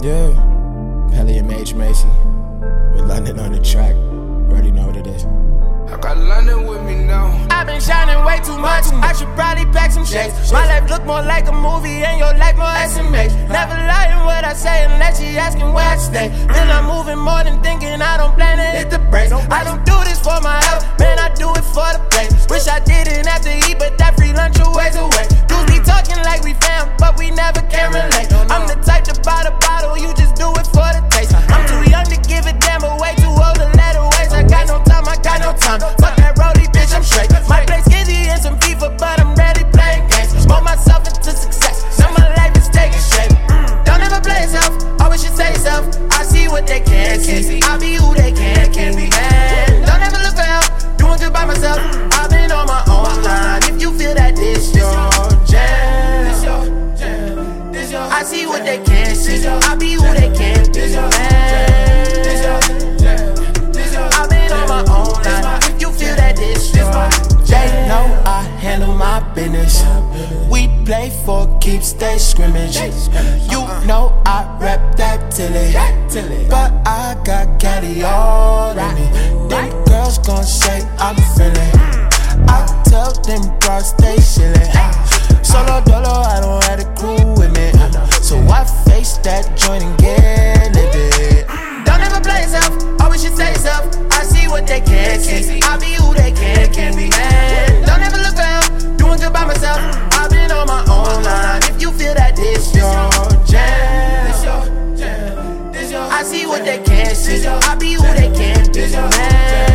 Yeah, Pelly and Mage Macy. With London on the track. You already know what it is. I got London with me now. I've been shining way too much. I should probably pack some shades. My life look more like a movie and your life more SMH. Never lying what I say unless she asking where I stay. Mm. Then I'm moving more than thinking I don't plan to hit the brakes. I don't do this for my health, man, I do it for the pay. Wish I didn't have to eat, but that free Fuck that roadie, bitch, I'm straight. Might play skizzy and some FIFA, but I'm ready playing games. Smoke myself into success. Now my life is taking shape. Mm. Don't ever play yourself, always should say yourself. I see what they can't see. I be who they can't be. Man, don't ever look for help. Doing good by myself. I've been on my own line. If you feel that this your jam, this your jam, this your. I see what they can't see. I be who they can't be. Play for keeps, they scrimmage. You uh-huh. know I rep that tilly. But I got caddy all in me. Them girls gon' say I'm feeling. Mm. I tell them bros they chillin'. Solo dolo, I don't have the crew with me. So I face that joint and get it. Mm. Don't ever play yourself, always should say yourself. I see what they can't see. I be who they can't be. Man, don't ever look for. Doing good by myself. Mm. On my own line. If you feel that this your jam, this your jam, this your. I see what they can't see. I be who they can't be. Man,